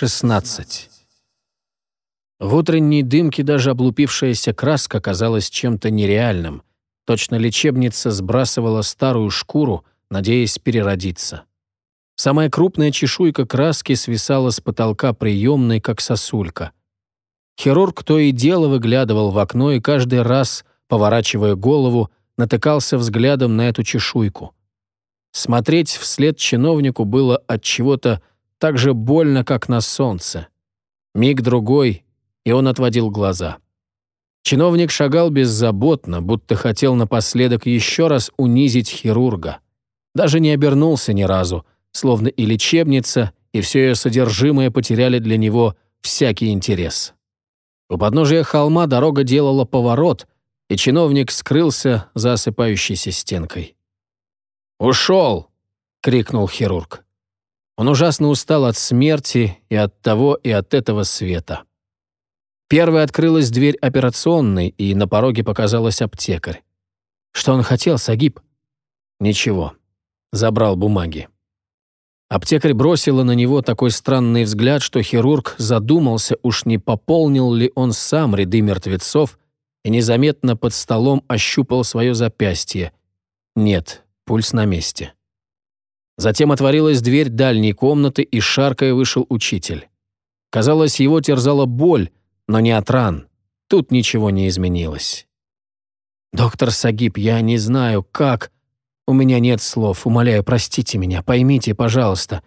16. В утренней дымке даже облупившаяся краска казалась чем-то нереальным. Точно лечебница сбрасывала старую шкуру, надеясь переродиться. Самая крупная чешуйка краски свисала с потолка приемной, как сосулька. Хирург то и дело выглядывал в окно и каждый раз, поворачивая голову, натыкался взглядом на эту чешуйку. Смотреть вслед чиновнику было от чего-то так же больно, как на солнце. Миг-другой, и он отводил глаза. Чиновник шагал беззаботно, будто хотел напоследок еще раз унизить хирурга. Даже не обернулся ни разу, словно и лечебница, и все ее содержимое потеряли для него всякий интерес. У подножия холма дорога делала поворот, и чиновник скрылся за осыпающейся стенкой. «Ушел!» — крикнул хирург. Он ужасно устал от смерти и от того, и от этого света. Первой открылась дверь операционной, и на пороге показалась аптекарь. Что он хотел, Сагиб? Ничего. Забрал бумаги. Аптекарь бросила на него такой странный взгляд, что хирург задумался, уж не пополнил ли он сам ряды мертвецов, и незаметно под столом ощупал свое запястье. Нет, пульс на месте. Затем отворилась дверь дальней комнаты, и шаркая вышел учитель. Казалось, его терзала боль, но не от ран. Тут ничего не изменилось. «Доктор Сагиб, я не знаю, как...» У меня нет слов, умоляю, простите меня, поймите, пожалуйста».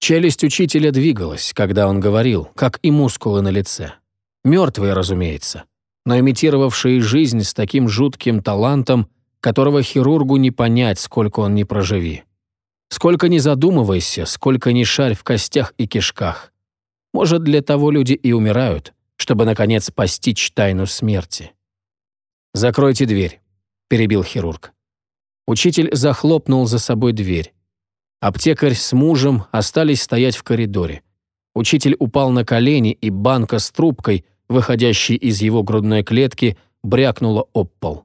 Челюсть учителя двигалась, когда он говорил, как и мускулы на лице. Мертвые, разумеется, но имитировавшие жизнь с таким жутким талантом, которого хирургу не понять, сколько он не проживи. Сколько не задумывайся, сколько не шарь в костях и кишках. Может, для того люди и умирают, чтобы, наконец, постичь тайну смерти. «Закройте дверь», — перебил хирург. Учитель захлопнул за собой дверь. Аптекарь с мужем остались стоять в коридоре. Учитель упал на колени, и банка с трубкой, выходящей из его грудной клетки, брякнула об пол.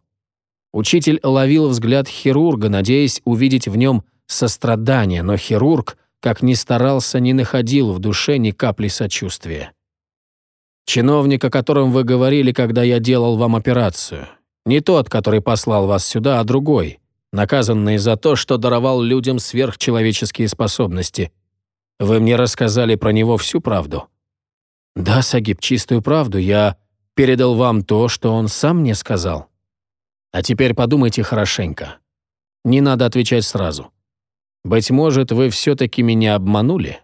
Учитель ловил взгляд хирурга, надеясь увидеть в нем сострадание, но хирург, как ни старался, не находил в душе ни капли сочувствия. «Чиновник, о котором вы говорили, когда я делал вам операцию. Не тот, который послал вас сюда, а другой наказанный за то, что даровал людям сверхчеловеческие способности. Вы мне рассказали про него всю правду?» «Да, Сагиб, чистую правду. Я передал вам то, что он сам мне сказал. А теперь подумайте хорошенько. Не надо отвечать сразу. Быть может, вы все-таки меня обманули?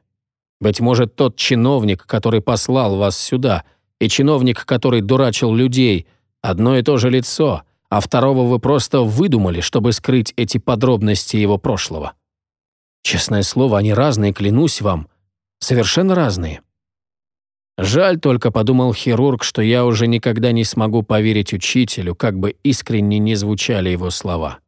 Быть может, тот чиновник, который послал вас сюда, и чиновник, который дурачил людей, одно и то же лицо, а второго вы просто выдумали, чтобы скрыть эти подробности его прошлого. Честное слово, они разные, клянусь вам. Совершенно разные. Жаль только, подумал хирург, что я уже никогда не смогу поверить учителю, как бы искренне не звучали его слова.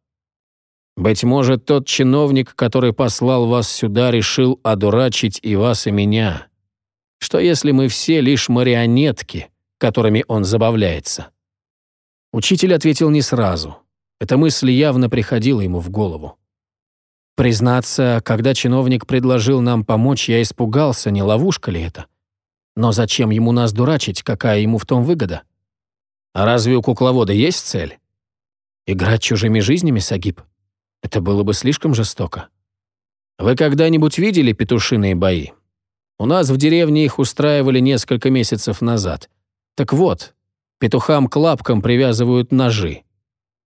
Быть может, тот чиновник, который послал вас сюда, решил одурачить и вас, и меня. Что если мы все лишь марионетки, которыми он забавляется? Учитель ответил не сразу. Эта мысль явно приходила ему в голову. Признаться, когда чиновник предложил нам помочь, я испугался, не ловушка ли это. Но зачем ему нас дурачить, какая ему в том выгода? А разве у кукловода есть цель? Играть чужими жизнями, Сагиб? Это было бы слишком жестоко. Вы когда-нибудь видели петушиные бои? У нас в деревне их устраивали несколько месяцев назад. Так вот, Петухам к лапкам привязывают ножи.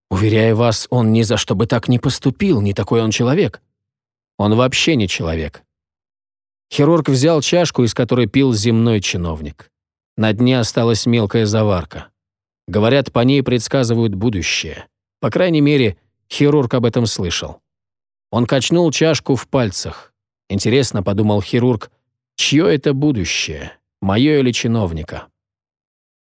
Уверяю вас, он ни за что бы так не поступил, не такой он человек. Он вообще не человек. Хирург взял чашку, из которой пил земной чиновник. На дне осталась мелкая заварка. Говорят, по ней предсказывают будущее. По крайней мере, хирург об этом слышал. Он качнул чашку в пальцах. Интересно, подумал хирург, чье это будущее, мое или чиновника?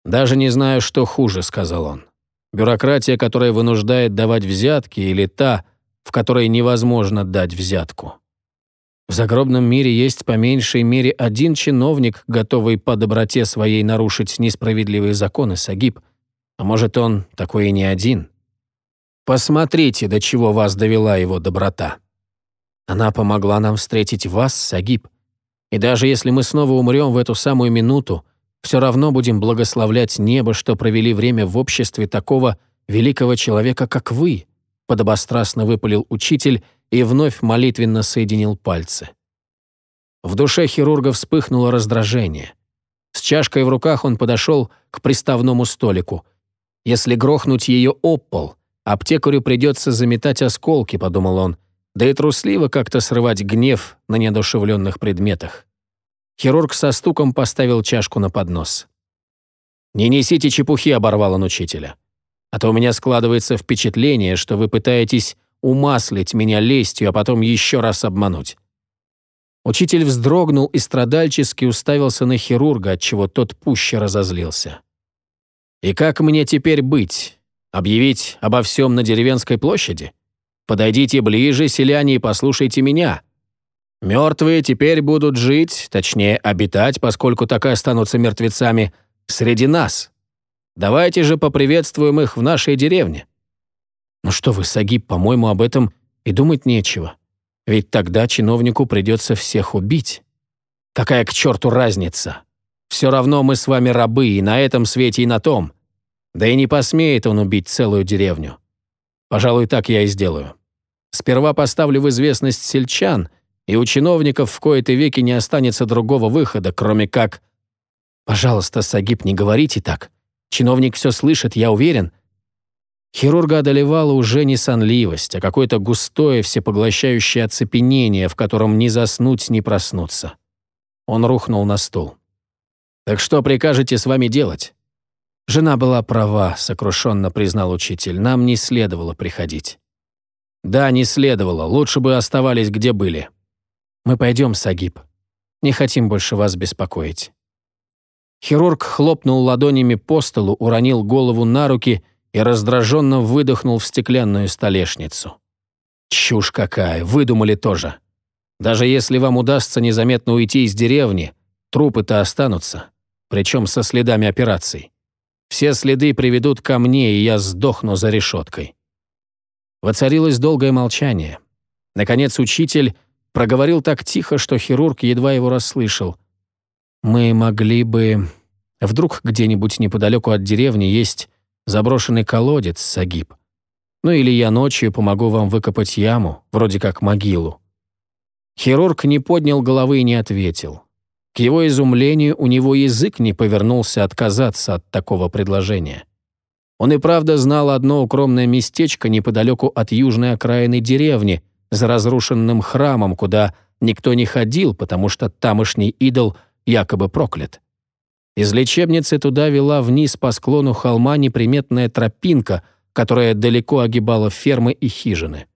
«Даже не знаю, что хуже», — сказал он. «Бюрократия, которая вынуждает давать взятки, или та, в которой невозможно дать взятку». В загробном мире есть по меньшей мере один чиновник, готовый по доброте своей нарушить несправедливые законы, Сагиб. А может, он такой и не один? Посмотрите, до чего вас довела его доброта. Она помогла нам встретить вас, Сагиб. И даже если мы снова умрем в эту самую минуту, все равно будем благословлять небо, что провели время в обществе такого великого человека, как вы», подобострастно выпалил учитель и вновь молитвенно соединил пальцы. В душе хирурга вспыхнуло раздражение. С чашкой в руках он подошел к приставному столику. «Если грохнуть ее об пол, аптекарю придется заметать осколки», — подумал он, да и трусливо как-то срывать гнев на неодушевленных предметах. Хирург со стуком поставил чашку на поднос. «Не несите чепухи», — оборвал он учителя. «А то у меня складывается впечатление, что вы пытаетесь умаслить меня лестью, а потом еще раз обмануть». Учитель вздрогнул и страдальчески уставился на хирурга, отчего тот пуще разозлился. «И как мне теперь быть? Объявить обо всем на деревенской площади? Подойдите ближе, селяне, и послушайте меня. Мертвые теперь будут жить, точнее, обитать, поскольку так и останутся мертвецами, среди нас. Давайте же поприветствуем их в нашей деревне». «Ну что вы, Сагиб, по-моему, об этом и думать нечего. Ведь тогда чиновнику придется всех убить. Какая к черту разница? Все равно мы с вами рабы и на этом свете, и на том. Да и не посмеет он убить целую деревню. Пожалуй, так я и сделаю. Сперва поставлю в известность сельчан, и у чиновников в кои-то веки не останется другого выхода, кроме как... Пожалуйста, Сагиб, не говорите так. Чиновник все слышит, я уверен. Хирурга одолевала уже не сонливость, а какое-то густое, всепоглощающее оцепенение, в котором ни заснуть, ни проснуться. Он рухнул на стул. «Так что прикажете с вами делать?» «Жена была права», — сокрушенно признал учитель. «Нам не следовало приходить». «Да, не следовало. Лучше бы оставались, где были». «Мы пойдем, Сагиб. Не хотим больше вас беспокоить». Хирург хлопнул ладонями по столу, уронил голову на руки и раздраженно выдохнул в стеклянную столешницу. «Чушь какая! Выдумали тоже! Даже если вам удастся незаметно уйти из деревни, трупы-то останутся, причем со следами операций. Все следы приведут ко мне, и я сдохну за решеткой». Воцарилось долгое молчание. Наконец учитель проговорил так тихо, что хирург едва его расслышал. «Мы могли бы... Вдруг где-нибудь неподалеку от деревни есть заброшенный колодец, Сагиб. Ну или я ночью помогу вам выкопать яму, вроде как могилу». Хирург не поднял головы и не ответил. К его изумлению у него язык не повернулся отказаться от такого предложения. Он и правда знал одно укромное местечко неподалеку от южной окраины деревни, за разрушенным храмом, куда никто не ходил, потому что тамошний идол якобы проклят. Из лечебницы туда вела вниз по склону холма неприметная тропинка, которая далеко огибала фермы и хижины.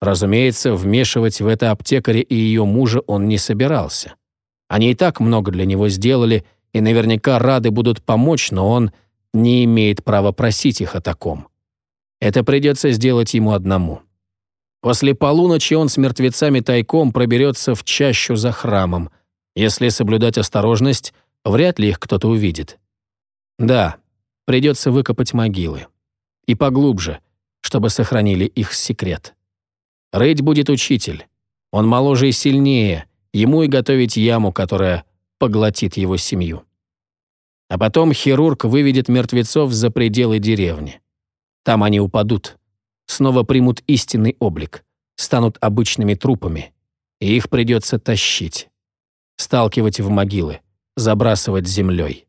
Разумеется, вмешивать в это аптекаря и ее мужа он не собирался. Они и так много для него сделали, и наверняка рады будут помочь, но он не имеет права просить их о таком. Это придется сделать ему одному. После полуночи он с мертвецами тайком проберется в чащу за храмом. Если соблюдать осторожность, Вряд ли их кто-то увидит. Да, придется выкопать могилы. И поглубже, чтобы сохранили их секрет. Рыть будет учитель. Он моложе и сильнее, ему и готовить яму, которая поглотит его семью. А потом хирург выведет мертвецов за пределы деревни. Там они упадут, снова примут истинный облик, станут обычными трупами, и их придется тащить, сталкивать в могилы забрасывать землей.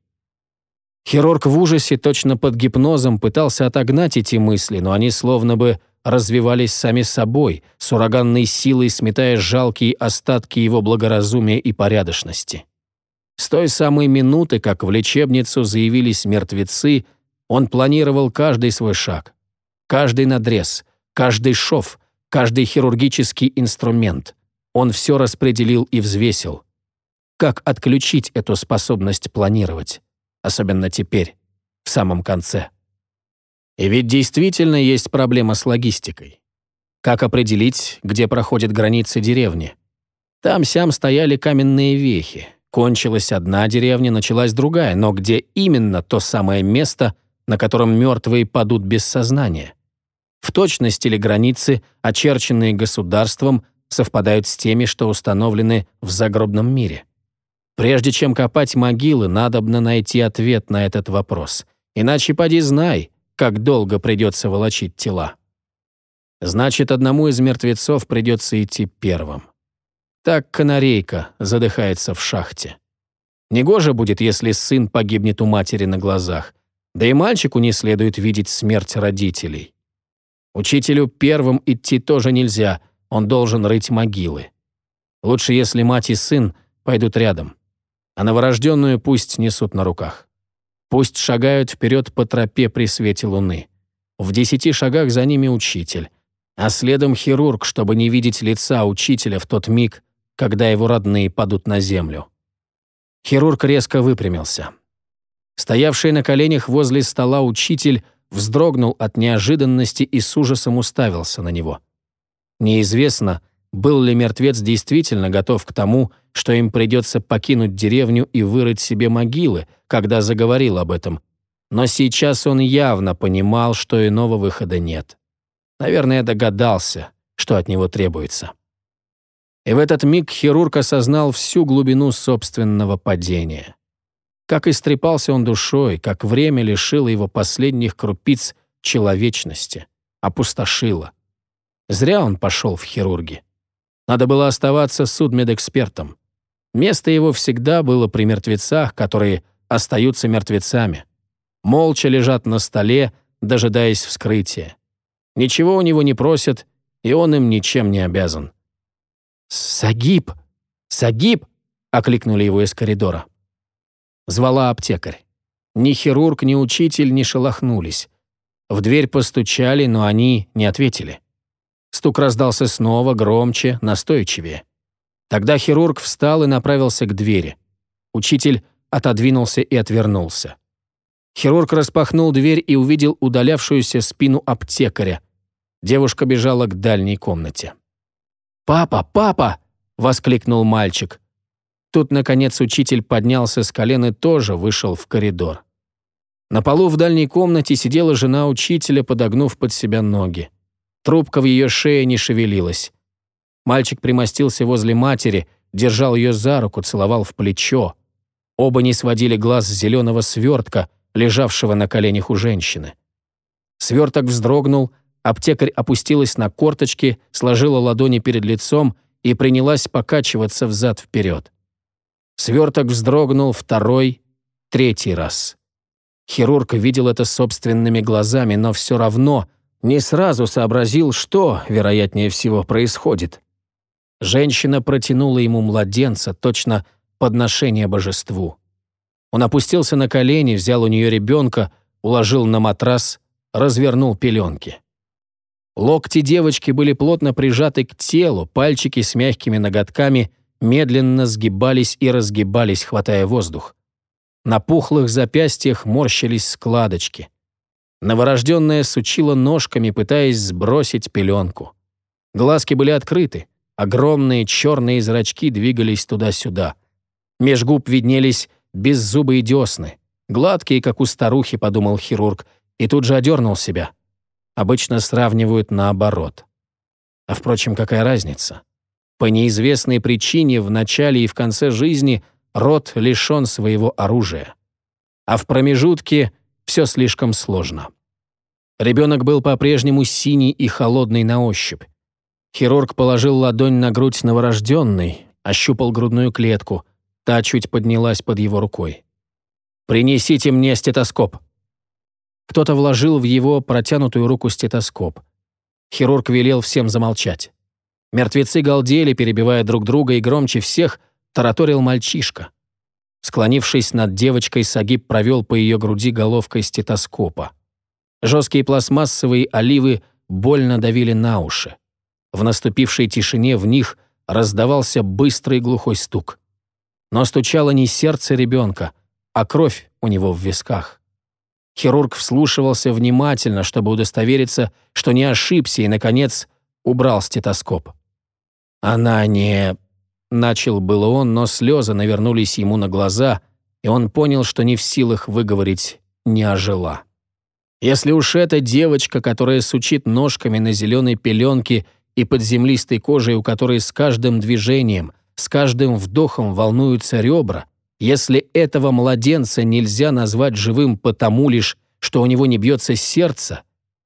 Хирург в ужасе, точно под гипнозом, пытался отогнать эти мысли, но они словно бы развивались сами собой, с ураганной силой сметая жалкие остатки его благоразумия и порядочности. С той самой минуты, как в лечебницу заявились мертвецы, он планировал каждый свой шаг, каждый надрез, каждый шов, каждый хирургический инструмент. Он все распределил и взвесил — как отключить эту способность планировать, особенно теперь, в самом конце. И ведь действительно есть проблема с логистикой. Как определить, где проходят границы деревни? Там-сям стояли каменные вехи. Кончилась одна деревня, началась другая, но где именно то самое место, на котором мертвые падут без сознания? В точности ли границы, очерченные государством, совпадают с теми, что установлены в загробном мире. Прежде чем копать могилы, надобно найти ответ на этот вопрос. Иначе поди знай, как долго придется волочить тела. Значит, одному из мертвецов придется идти первым. Так канарейка задыхается в шахте. Негоже будет, если сын погибнет у матери на глазах. Да и мальчику не следует видеть смерть родителей. Учителю первым идти тоже нельзя, он должен рыть могилы. Лучше, если мать и сын пойдут рядом. А новорожденную пусть несут на руках. Пусть шагают вперед по тропе при свете луны. В десяти шагах за ними учитель, а следом хирург, чтобы не видеть лица учителя в тот миг, когда его родные падут на землю. Хирург резко выпрямился. Стоявший на коленях возле стола учитель вздрогнул от неожиданности и с ужасом уставился на него. Неизвестно, был ли мертвец действительно готов к тому, что им придется покинуть деревню и вырыть себе могилы, когда заговорил об этом, но сейчас он явно понимал, что иного выхода нет. Наверное, догадался, что от него требуется. И в этот миг хирург осознал всю глубину собственного падения. Как истрепался он душой, как время лишило его последних крупиц человечности, опустошило. Зря он пошел в хирурги. Надо было оставаться судмедэкспертом. Место его всегда было при мертвецах, которые остаются мертвецами. Молча лежат на столе, дожидаясь вскрытия. Ничего у него не просят, и он им ничем не обязан. «Сагиб! Сагиб!» — окликнули его из коридора. Звала аптекарь. Ни хирург, ни учитель не шелохнулись. В дверь постучали, но они не ответили. Стук раздался снова, громче, настойчивее. Тогда хирург встал и направился к двери. Учитель отодвинулся и отвернулся. Хирург распахнул дверь и увидел удалявшуюся спину аптекаря. Девушка бежала к дальней комнате. «Папа, папа!» — воскликнул мальчик. Тут, наконец, учитель поднялся с колен и тоже вышел в коридор. На полу в дальней комнате сидела жена учителя, подогнув под себя ноги. Трубка в ее шее не шевелилась. Мальчик примостился возле матери, держал ее за руку, целовал в плечо. Оба не сводили глаз с зеленого свертка, лежавшего на коленях у женщины. Сверток вздрогнул, Аптекарь опустилась на корточки, сложила ладони перед лицом и принялась покачиваться взад-вперед. Сверток вздрогнул второй, третий раз. Хирург видел это собственными глазами, но все равно не сразу сообразил, что, вероятнее всего, происходит. Женщина протянула ему младенца, точно подношение божеству. Он опустился на колени, взял у нее ребенка, уложил на матрас, развернул пеленки. Локти девочки были плотно прижаты к телу, пальчики с мягкими ноготками медленно сгибались и разгибались, хватая воздух. На пухлых запястьях морщились складочки. Новорожденная сучила ножками, пытаясь сбросить пеленку. Глазки были открыты, огромные черные зрачки двигались туда-сюда. Меж губ виднелись беззубые десны, гладкие, как у старухи, подумал хирург, и тут же одернул себя — обычно сравнивают наоборот. А впрочем, какая разница? По неизвестной причине в начале и в конце жизни род лишен своего оружия. А в промежутке все слишком сложно. Ребенок был по-прежнему синий и холодный на ощупь. Хирург положил ладонь на грудь новорожденной, ощупал грудную клетку, та чуть поднялась под его рукой. «Принесите мне стетоскоп», кто-то вложил в его протянутую руку стетоскоп. Хирург велел всем замолчать. Мертвецы галдели, перебивая друг друга, и громче всех тараторил мальчишка. Склонившись над девочкой, Сагиб провел по ее груди головкой стетоскопа. Жесткие пластмассовые оливы больно давили на уши. В наступившей тишине в них раздавался быстрый глухой стук. Но стучало не сердце ребенка, а кровь у него в висках. Хирург вслушивался внимательно, чтобы удостовериться, что не ошибся, и, наконец, убрал стетоскоп. «Она не...» — начал было он, но слезы навернулись ему на глаза, и он понял, что не в силах выговорить «не ожила». Если уж эта девочка, которая сучит ножками на зеленой пеленке и под землистой кожей, у которой с каждым движением, с каждым вдохом волнуются ребра, если этого младенца нельзя назвать живым потому лишь, что у него не бьется сердце,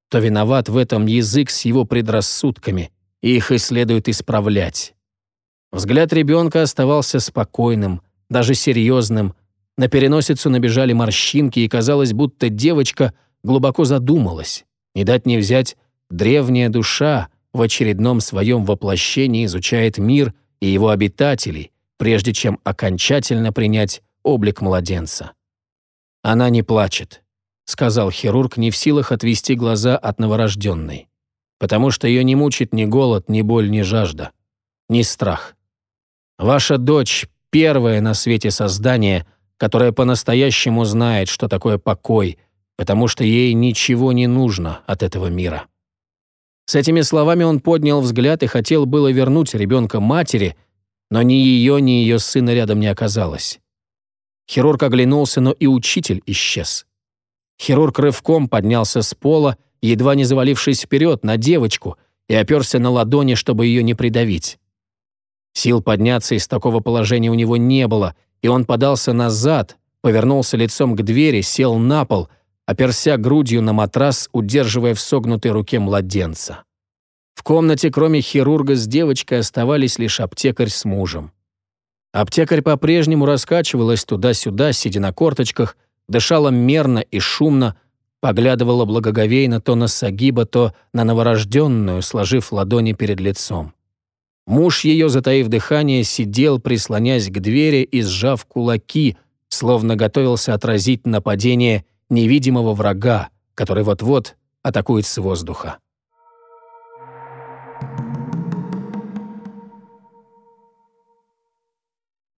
то виноват в этом язык с его предрассудками, и их и следует исправлять. Взгляд ребенка оставался спокойным, даже серьезным, на переносицу набежали морщинки, и казалось, будто девочка глубоко задумалась. Не дать не взять, древняя душа в очередном своем воплощении изучает мир и его обитателей, прежде чем окончательно принять облик младенца. Она не плачет. — сказал хирург, не в силах отвести глаза от новорожденной. «Потому что ее не мучит ни голод, ни боль, ни жажда, ни страх. Ваша дочь — первое на свете создание, которое по-настоящему знает, что такое покой, потому что ей ничего не нужно от этого мира». С этими словами он поднял взгляд и хотел было вернуть ребенка матери, но ни ее, ни ее сына рядом не оказалось. Хирург оглянулся, но и учитель исчез. Хирург рывком поднялся с пола, едва не завалившись вперед на девочку, и оперся на ладони, чтобы ее не придавить. Сил подняться из такого положения у него не было, и он подался назад, повернулся лицом к двери, сел на пол, оперся грудью на матрас, удерживая в согнутой руке младенца. В комнате, кроме хирурга с девочкой, оставались лишь аптекарь с мужем. Аптекарь по-прежнему раскачивалась туда-сюда, сидя на корточках, дышала мерно и шумно, поглядывала благоговейно то на Сагиба, то на новорожденную, сложив ладони перед лицом. Муж ее, затаив дыхание, сидел, прислонясь к двери и сжав кулаки, словно готовился отразить нападение невидимого врага, который вот-вот атакует с воздуха.